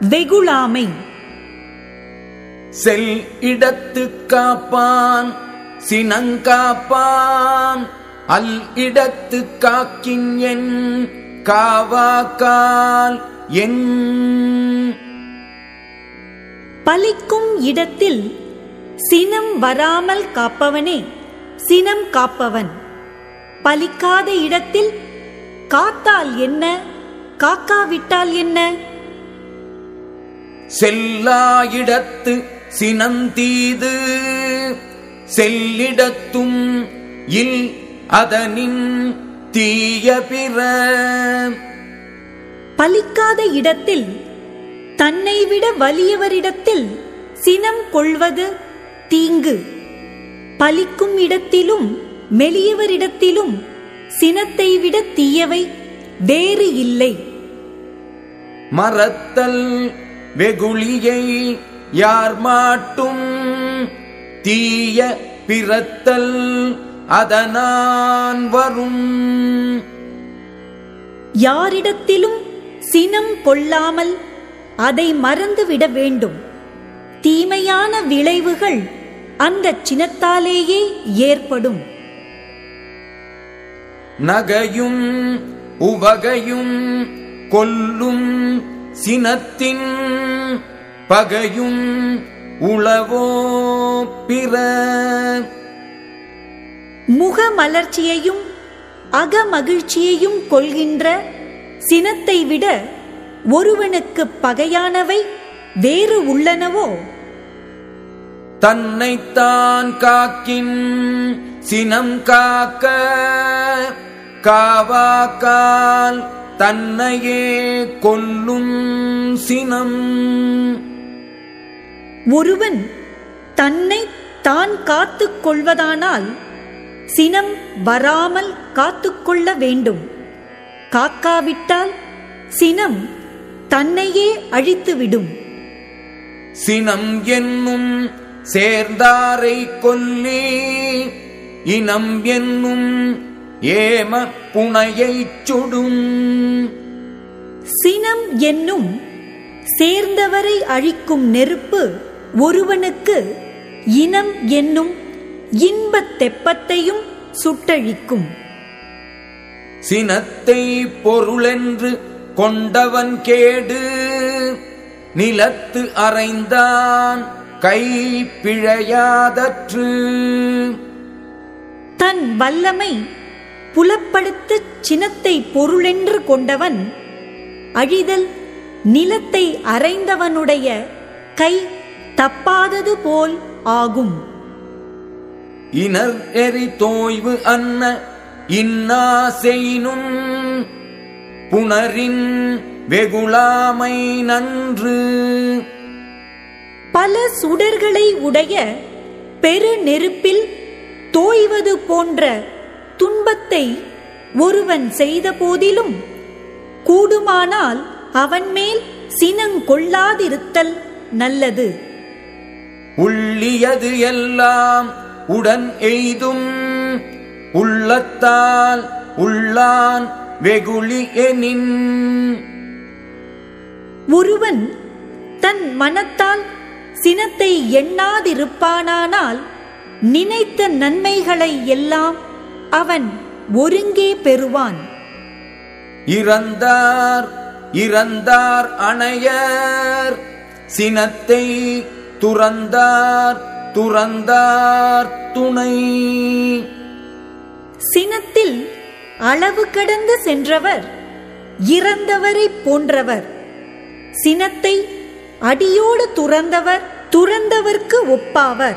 வெகுளாமை. செல் இடத்து காப்பான் சினங்காப்பான் அல் இடத்து காக்கின் என் காவாக்கால் என். பலிக்கும் இடத்தில் சினம் வராமல் காப்பவனே சினம் காப்பவன். பலிக்காத இடத்தில் காத்தால் என்ன காக்காவிட்டால் என்ன? செல்லா இடத்து சினந்தீது செல்லிடத்தும் இல் அதனின் தீய பிற. பலிக்காத இடத்தில் தன்னை விட வலியவரிடத்தில் சினம் கொள்வது தீங்கு. பலிக்கும் இடத்திலும் மெலியவரிடத்திலும் சினத்தை விட தீயவை வேறு இல்லை. மறத்தல் வெகுளியை யார் மாட்டும் தீய பிறத்தல் அதனான் வரும். யாரிடத்திலும் சினம் கொள்ளாமல் அதை மறந்துவிட வேண்டும். தீமையான விளைவுகள் அந்த சினத்தாலேயே ஏற்படும். நகையும் உவகையும் கொல்லும் சினத்தின் பகையும் உளவோ பிற முகமலர்ச்சியையும் அகமகிழ்ச்சியையும் கொள்கின்ற சினத்தை விட ஒருவனுக்கு பகையானவை வேறு உள்ளனவோ? தன்னைத்தான் காக்கின் சினம் காக்க காவாக்கால் தன்னையே கொல்லும் சினம். ஒருவன் தன்னை தான் காத்துக் கொள்வதானால் சினம் வராமல் காத்துக்கொள்ள வேண்டும். காக்காவிட்டால் சினம் தன்னையே அழித்துவிடும் சினம் என்னும் சேர்ந்தாரை கொல்லி இனம் என்னும் ஏம புனையைச் சுடும். சினம் என்னும் சேர்ந்தவரை அழிக்கும் நெருப்பு ஒருவனுக்கு இனம் என்னும் இன்பத் தெப்பத்தையும் சுட்டழிக்கும். சினத்தை பொருளென்று கொண்டவன் கேடு நிலத்து அறைந்தான் கை பிழையாதற்று. தன் வல்லமை புலப்படுத்தச் சினத்தை பொருளென்று கொண்டவன் அழிதல் நிலத்தை அறைந்தவனுடைய கை தப்பாதது போல் ஆகும். இனர் எரி தோய்வு அன்ன இன்னா செய்னும் புணரின் வெகுளாமை நன்று. பல சுடர்களை உடைய பெரு நெருப்பில் தோய்வது போன்ற துன்பத்தை ஒருவன் செய்த போதிலும் கூடுமானால் அவன் மேல் சினங்கொள்ளாதிருத்தல் நல்லது. உள்ளியது எல்லாம் உடன் எய்தும். உள்ளத்தால் உள்ளான் வெகுளி எனின். ஒருவன் தன் மனத்தால் சினத்தை எண்ணாதிருப்பானானால் நினைத்த நன்மைகளை எல்லாம் அவன் ஒருங்கே பெறுவான். இறந்தார் இறந்தார் அணையர். சினத்தை துறந்தார் துறந்தார் துணை. சினத்தில் அளவு கடந்து சென்றவர் இறந்தவரைப் போன்றவர். சினத்தை அடியோடு துறந்தவர் துறந்தவர்க்கு ஒப்பாவர்.